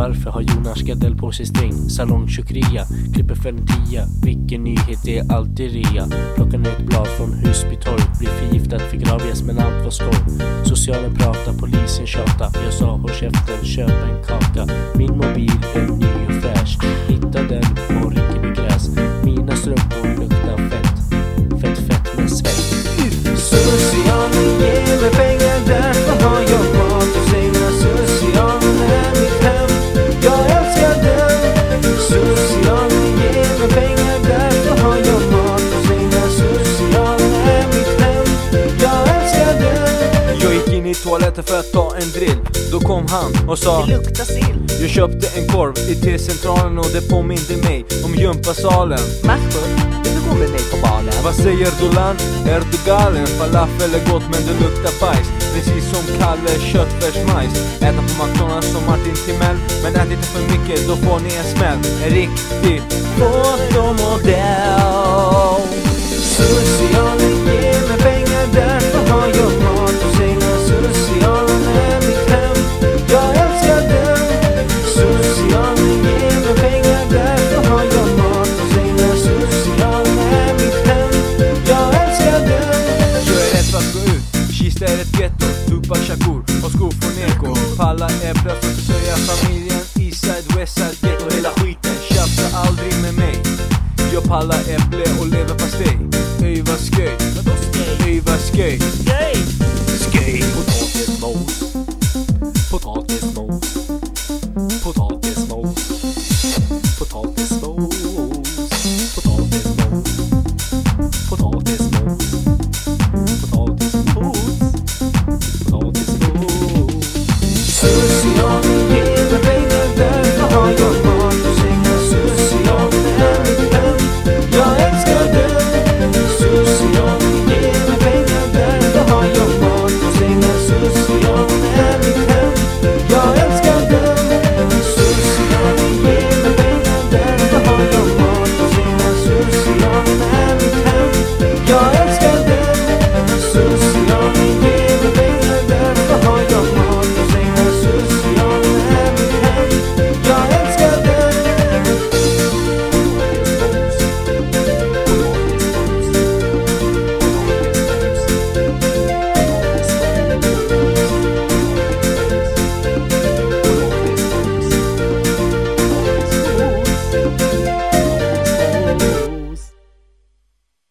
Varför har Jonas Gardell på sig sträng? Salong Chukria, klipper för en tia. Vilken nyhet, det är alltid rea. Plockar ner ett blad från Husby torg Blir förgiftad, fick men allt var skoj. Socialen pratar, polisen tjatar. Jag sa håll käften, köp en kaka. Min mobil toaletten för att ta en drill? Då kom han och sa Det luktar sill. Jag köpte en korv i T-centralen och det påminde mig om gympasalen. Mahmoud, vill du gå med mig på balen? Vad säger Dolan? Är du galen? Falafel är gott men det luktar bajs. Precis som Kalle köttfärsmajs. Äta på McDonalds som Martin Timell. Men ät inte för mycket, då får ni en smäll. En riktig fotomodell Shakur och skor från Eko Palla är plötsligt försörja familjen Eastside, Westside, ghetto hela skiten. Tjafsa aldrig med mig. Jag pallar äpple och leverpastej Öj vad sköj Öj vad sköj